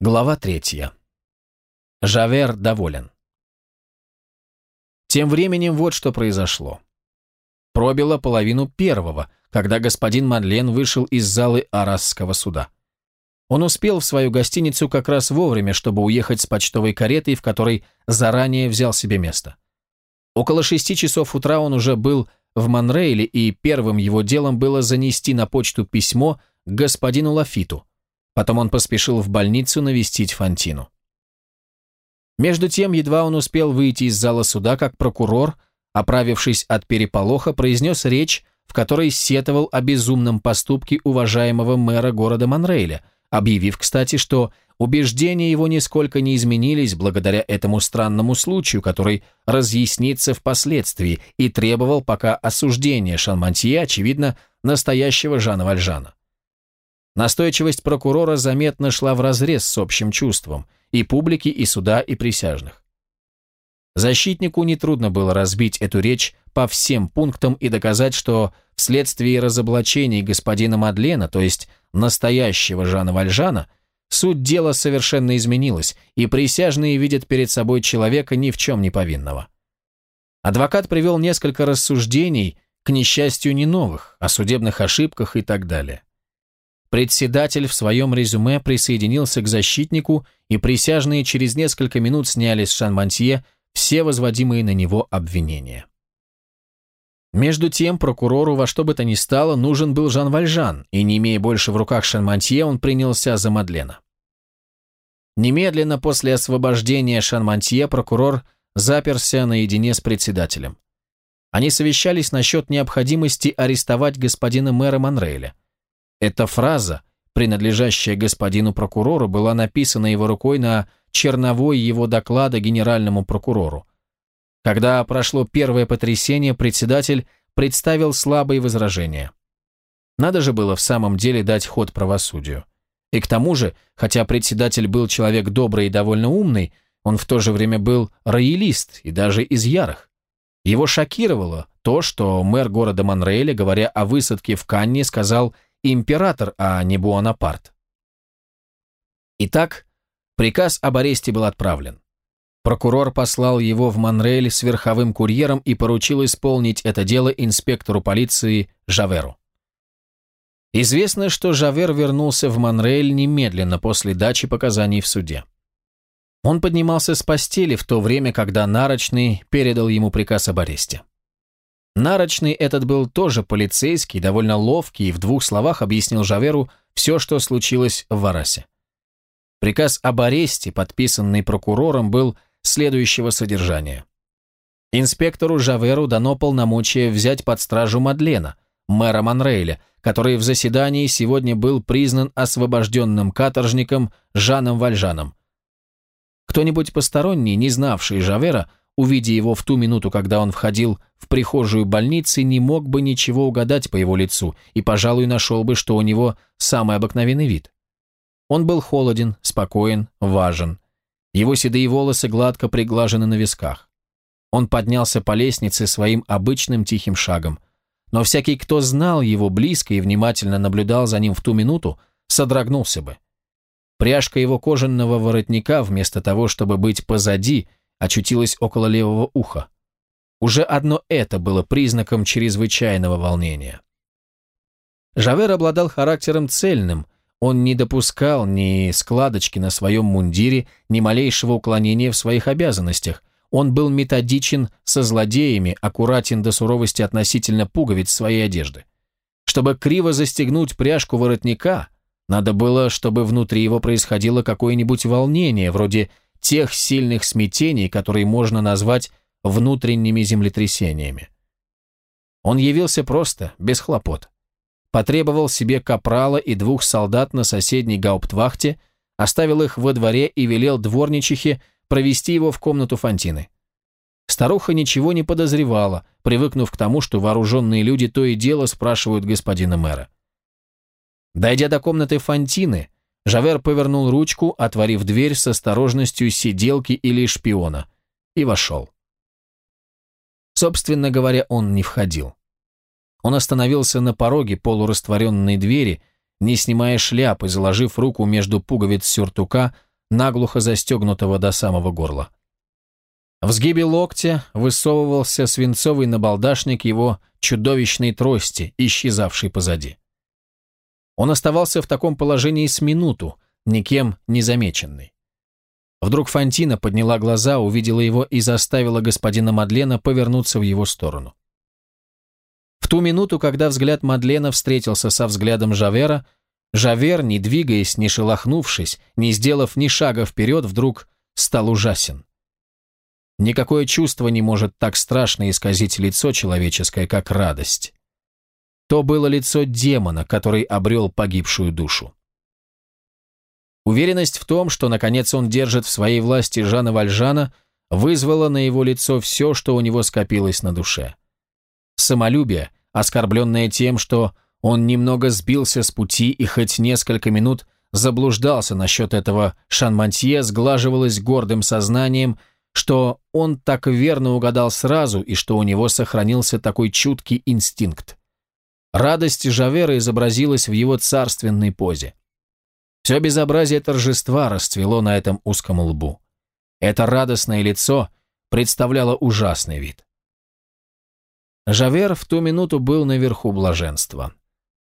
Глава третья. Жавер доволен. Тем временем вот что произошло. Пробило половину первого, когда господин Мадлен вышел из залы Арасского суда. Он успел в свою гостиницу как раз вовремя, чтобы уехать с почтовой каретой, в которой заранее взял себе место. Около шести часов утра он уже был в Монрейле, и первым его делом было занести на почту письмо к господину Лафиту, Потом он поспешил в больницу навестить Фантину. Между тем, едва он успел выйти из зала суда, как прокурор, оправившись от переполоха, произнес речь, в которой сетовал о безумном поступке уважаемого мэра города Монрейля, объявив, кстати, что убеждения его нисколько не изменились благодаря этому странному случаю, который разъяснится впоследствии, и требовал пока осуждения Шанмантье, очевидно, настоящего Жана Вальжана. Настойчивость прокурора заметно шла вразрез с общим чувством и публики, и суда, и присяжных. Защитнику нетрудно было разбить эту речь по всем пунктам и доказать, что вследствие разоблачений господина Мадлена, то есть настоящего Жана Вальжана, суть дела совершенно изменилась, и присяжные видят перед собой человека ни в чем не повинного. Адвокат привел несколько рассуждений, к несчастью, не новых, о судебных ошибках и так далее. Председатель в своем резюме присоединился к защитнику, и присяжные через несколько минут сняли с Шанмантье все возводимые на него обвинения. Между тем, прокурору во что бы то ни стало нужен был Жан Вальжан, и не имея больше в руках Шанмантье, он принялся за Мадлена. Немедленно после освобождения Шанмантье прокурор заперся наедине с председателем. Они совещались насчет необходимости арестовать господина мэра Монрейля. Эта фраза, принадлежащая господину прокурору, была написана его рукой на черновой его доклада генеральному прокурору. Когда прошло первое потрясение, председатель представил слабые возражения. Надо же было в самом деле дать ход правосудию. И к тому же, хотя председатель был человек добрый и довольно умный, он в то же время был роялист и даже из ярых. Его шокировало то, что мэр города Монрейля, говоря о высадке в Канне, сказал – император, а не Буонапарт. Итак, приказ об аресте был отправлен. Прокурор послал его в Монреаль с верховым курьером и поручил исполнить это дело инспектору полиции Жаверу. Известно, что Жавер вернулся в Монреаль немедленно после дачи показаний в суде. Он поднимался с постели в то время, когда Нарочный передал ему приказ об аресте. Нарочный этот был тоже полицейский, довольно ловкий и в двух словах объяснил Жаверу все, что случилось в Варасе. Приказ об аресте, подписанный прокурором, был следующего содержания. Инспектору Жаверу дано полномочие взять под стражу Мадлена, мэра Монрейля, который в заседании сегодня был признан освобожденным каторжником Жаном Вальжаном. Кто-нибудь посторонний, не знавший Жавера, увидя его в ту минуту, когда он входил в прихожую больницы, не мог бы ничего угадать по его лицу и, пожалуй, нашел бы, что у него самый обыкновенный вид. Он был холоден, спокоен, важен. Его седые волосы гладко приглажены на висках. Он поднялся по лестнице своим обычным тихим шагом. Но всякий, кто знал его близко и внимательно наблюдал за ним в ту минуту, содрогнулся бы. Пряжка его кожаного воротника, вместо того, чтобы быть позади, очутилась около левого уха. Уже одно это было признаком чрезвычайного волнения. Жавер обладал характером цельным, он не допускал ни складочки на своем мундире, ни малейшего уклонения в своих обязанностях. Он был методичен со злодеями, аккуратен до суровости относительно пуговиц своей одежды. Чтобы криво застегнуть пряжку воротника, надо было, чтобы внутри его происходило какое-нибудь волнение, вроде тех сильных смятений, которые можно назвать внутренними землетрясениями. Он явился просто, без хлопот. Потребовал себе капрала и двух солдат на соседней гауптвахте, оставил их во дворе и велел дворничихе провести его в комнату Фантины. Старуха ничего не подозревала, привыкнув к тому, что вооруженные люди то и дело спрашивают господина мэра. Дойдя до комнаты Фантины, Жавер повернул ручку, отворив дверь с осторожностью сиделки или шпиона, и вошел. Собственно говоря, он не входил. Он остановился на пороге полурастворенной двери, не снимая шляпы, заложив руку между пуговиц сюртука, наглухо застегнутого до самого горла. В сгибе локтя высовывался свинцовый набалдашник его чудовищной трости, исчезавшей позади. Он оставался в таком положении с минуту, никем не замеченный. Вдруг Фантина подняла глаза, увидела его и заставила господина Мадлена повернуться в его сторону. В ту минуту, когда взгляд Мадлена встретился со взглядом Жавера, Жавер, не двигаясь, не шелохнувшись, не сделав ни шага вперед, вдруг стал ужасен. Никакое чувство не может так страшно исказить лицо человеческое, как радость. То было лицо демона, который обрел погибшую душу. Уверенность в том, что наконец он держит в своей власти Жана Вальжана, вызвала на его лицо все, что у него скопилось на душе. Самолюбие, оскорбленное тем, что он немного сбился с пути и хоть несколько минут заблуждался насчет этого шанмантье, сглаживалось гордым сознанием, что он так верно угадал сразу и что у него сохранился такой чуткий инстинкт. Радость Жавера изобразилась в его царственной позе. Все безобразие торжества расцвело на этом узком лбу. Это радостное лицо представляло ужасный вид. Жавер в ту минуту был наверху блаженства.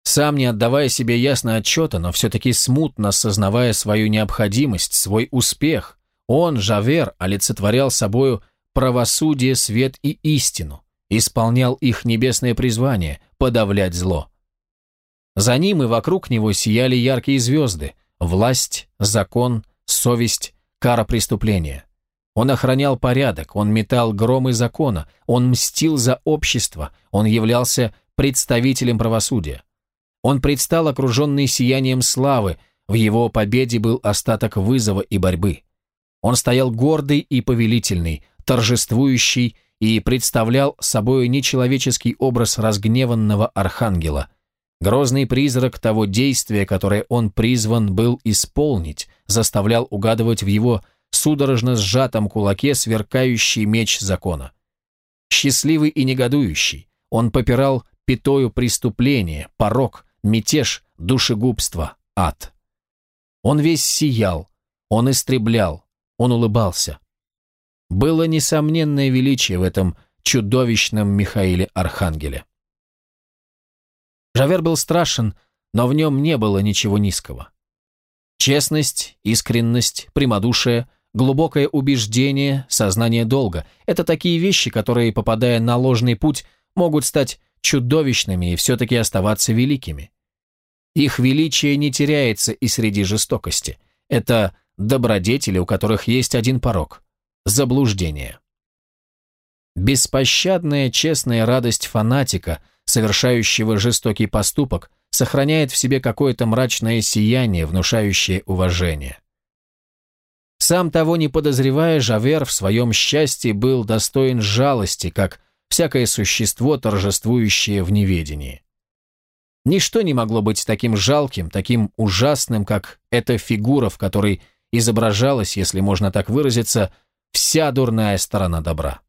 Сам не отдавая себе ясно отчета, но все-таки смутно осознавая свою необходимость, свой успех, он, Жавер, олицетворял собою правосудие, свет и истину, исполнял их небесное призвание – подавлять зло. За ним и вокруг него сияли яркие звезды – власть, закон, совесть, кара преступления. Он охранял порядок, он метал громы закона, он мстил за общество, он являлся представителем правосудия. Он предстал окруженный сиянием славы, в его победе был остаток вызова и борьбы. Он стоял гордый и повелительный, торжествующий и представлял собой нечеловеческий образ разгневанного архангела, грозный призрак того действия, которое он призван был исполнить, заставлял угадывать в его судорожно сжатом кулаке сверкающий меч закона. Счастливый и негодующий, он попирал пятою преступление, порок, мятеж, душегубство, ад. Он весь сиял, он истреблял, он улыбался. Было несомненное величие в этом чудовищном Михаиле Архангеле. Жавер был страшен, но в нем не было ничего низкого. Честность, искренность, прямодушие, глубокое убеждение, сознание долга – это такие вещи, которые, попадая на ложный путь, могут стать чудовищными и все-таки оставаться великими. Их величие не теряется и среди жестокости. Это добродетели, у которых есть один порог – заблуждение. Беспощадная честная радость фанатика, совершающего жестокий поступок, сохраняет в себе какое-то мрачное сияние, внушающее уважение. Сам того не подозревая, Жавер в своем счастье был достоин жалости, как всякое существо, торжествующее в неведении. Ничто не могло быть таким жалким, таким ужасным, как эта фигура, в которой изображалась, если можно так выразиться, вся дурная сторона добра.